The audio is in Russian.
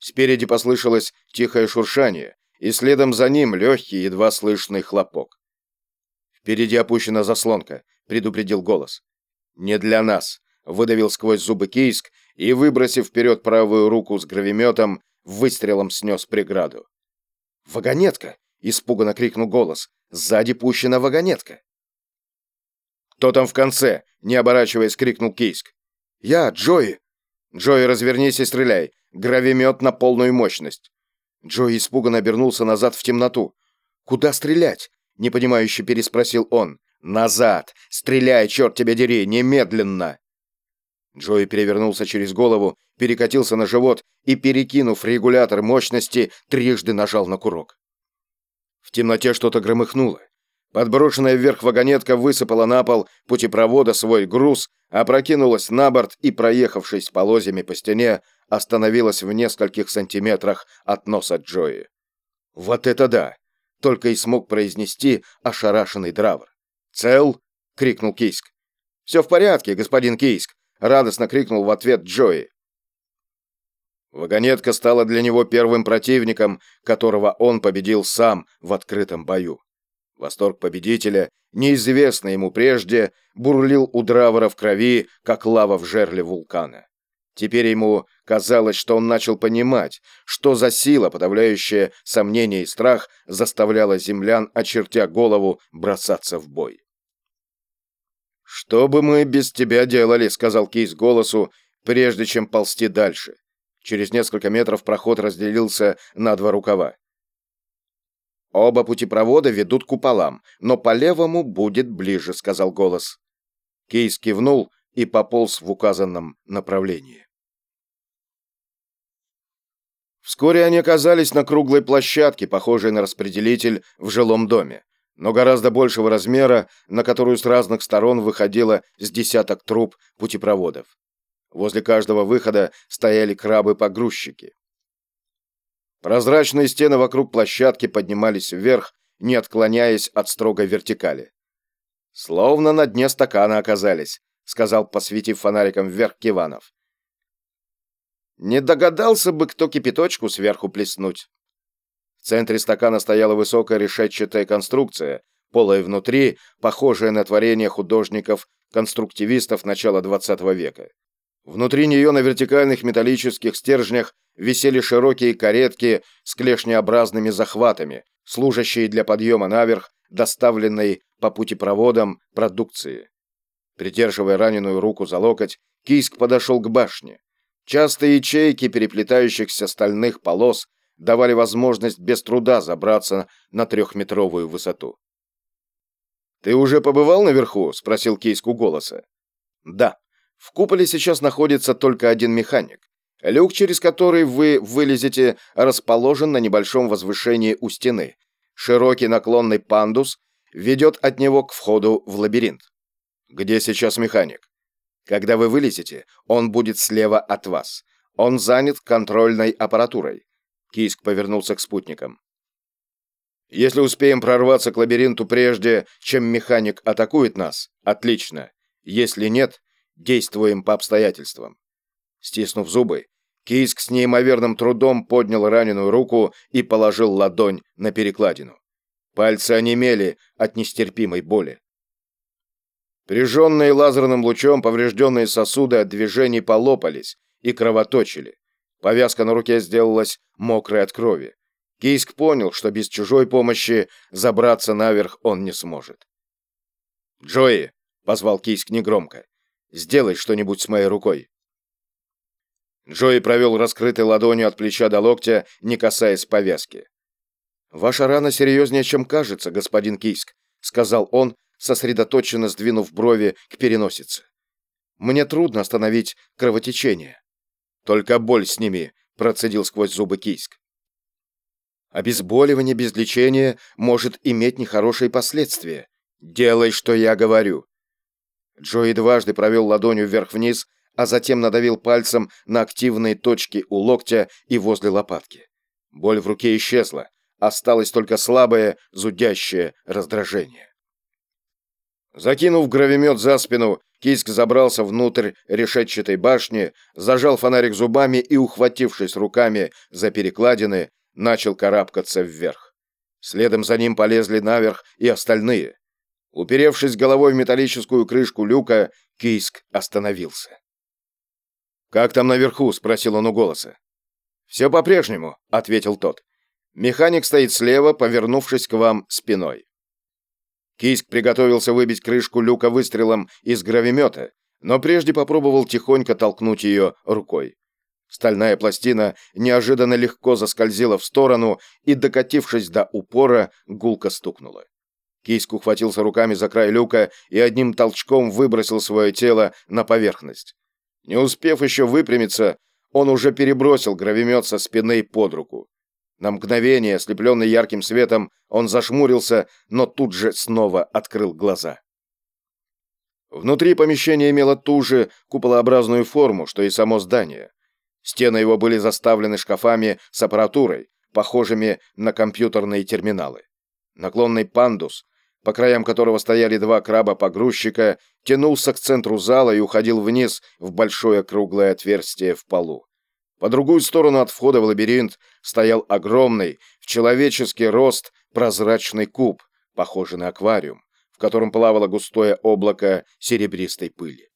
Спереди послышалось тихое шуршание, и следом за ним легкий, едва слышный хлопок. «Впереди опущена заслонка», — предупредил голос. «Не для нас», — выдавил сквозь зубы Кийск и, выбросив вперед правую руку с гравиметом, выстрелом снес преграду. «Вагонетка!» — испуганно крикнул голос. «Сзади пущена вагонетка!» «Кто там в конце?» — не оборачиваясь, крикнул Кийск. «Я, Джои!» «Джои, развернись и стреляй! Гравимет на полную мощность!» Джои испуганно обернулся назад в темноту. «Куда стрелять?» — непонимающе переспросил он. «Назад! Стреляй, черт тебя дери, немедленно!» Джои перевернулся через голову, перекатился на живот и, перекинув регулятор мощности, трижды нажал на курок. В темноте что-то громыхнуло. Подброшенная вверх вагонетка высыпала на пол путепровода свой груз, опрокинулась на борт и, проехавшись полозьями по стене, остановилась в нескольких сантиметрах от носа Джои. «Вот это да!» — только и смог произнести ошарашенный Дравр. «Цел?» — крикнул Кийск. «Все в порядке, господин Кийск!» — радостно крикнул в ответ Джои. Вагонетка стала для него первым противником, которого он победил сам в открытом бою. Восторг победителя, неизвестный ему прежде, бурлил у Дравера в крови, как лава в жерле вулкана. Теперь ему казалось, что он начал понимать, что за сила, подавляющая сомнения и страх, заставляла землян, очертя голову, бросаться в бой. «Что бы мы без тебя делали?» — сказал Кейс голосу, прежде чем ползти дальше. Через несколько метров проход разделился на два рукава. «Оба путепровода ведут к куполам, но по левому будет ближе», — сказал голос. Кейс кивнул и пополз в указанном направлении. Вскоре они оказались на круглой площадке, похожей на распределитель в жилом доме, но гораздо большего размера, на которую с разных сторон выходило с десяток труб путепроводов. Возле каждого выхода стояли крабы-погрузчики. Прозрачные стены вокруг площадки поднимались вверх, не отклоняясь от строгой вертикали. «Словно на дне стакана оказались», — сказал, посветив фонариком вверх Киванов. «Не догадался бы, кто кипяточку сверху плеснуть». В центре стакана стояла высокая решетчатая конструкция, полая внутри, похожая на творение художников-конструктивистов начала XX века. Внутри нее на вертикальных металлических стержнях висели широкие каретки с клешнеобразными захватами, служащие для подъема наверх доставленной по путепроводам продукции. Придерживая раненую руку за локоть, Кийск подошел к башне. Частые ячейки переплетающихся стальных полос давали возможность без труда забраться на трехметровую высоту. «Ты уже побывал наверху?» — спросил Кейск у голоса. «Да», в куполе сейчас находится только один механик. Люк, через который вы вылезете, расположен на небольшом возвышении у стены. Широкий наклонный пандус ведет от него к входу в лабиринт. Где сейчас механик? Когда вы вылезете, он будет слева от вас. Он занят контрольной аппаратурой. Киск повернулся к спутникам. Если успеем прорваться к лабиринту прежде, чем механик атакует нас, отлично. Если нет, Действуем по обстоятельствам. Стиснув зубы, Кийск с неимоверным трудом поднял раненую руку и положил ладонь на перекладину. Пальцы онемели от нестерпимой боли. Прижженные лазерным лучом поврежденные сосуды от движений полопались и кровоточили. Повязка на руке сделалась мокрой от крови. Кийск понял, что без чужой помощи забраться наверх он не сможет. «Джои!» — позвал Кийск негромко. Сделай что-нибудь с моей рукой». Джои провел раскрытой ладонью от плеча до локтя, не касаясь повязки. «Ваша рана серьезнее, чем кажется, господин Кийск», — сказал он, сосредоточенно сдвинув брови к переносице. «Мне трудно остановить кровотечение». «Только боль сними», — процедил сквозь зубы Кийск. «Обезболивание без лечения может иметь нехорошие последствия. Делай, что я говорю. Джои дважды провел ладонью вверх-вниз, а затем надавил пальцем на активные точки у локтя и возле лопатки. Боль в руке исчезла, осталось только слабое, зудящее раздражение. Закинув гравимет за спину, Киск забрался внутрь решетчатой башни, зажал фонарик зубами и, ухватившись руками за перекладины, начал карабкаться вверх. Следом за ним полезли наверх и остальные. Уперевшись головой в металлическую крышку люка, Кийск остановился. «Как там наверху?» — спросил он у голоса. «Все по-прежнему», — ответил тот. «Механик стоит слева, повернувшись к вам спиной». Кийск приготовился выбить крышку люка выстрелом из гравимета, но прежде попробовал тихонько толкнуть ее рукой. Стальная пластина неожиданно легко заскользила в сторону и, докатившись до упора, гулко стукнула. Кийск ухватился руками за край люка и одним толчком выбросил свое тело на поверхность. Не успев еще выпрямиться, он уже перебросил гравимет со спины под руку. На мгновение, ослепленный ярким светом, он зашмурился, но тут же снова открыл глаза. Внутри помещение имело ту же куполообразную форму, что и само здание. Стены его были заставлены шкафами с аппаратурой, похожими на компьютерные терминалы. Наклонный пандус, по краям которого стояли два краба-погрузчика, тянулся к центру зала и уходил вниз в большое круглое отверстие в полу. По другую сторону от входа в лабиринт стоял огромный, в человеческий рост, прозрачный куб, похожий на аквариум, в котором плавало густое облако серебристой пыли.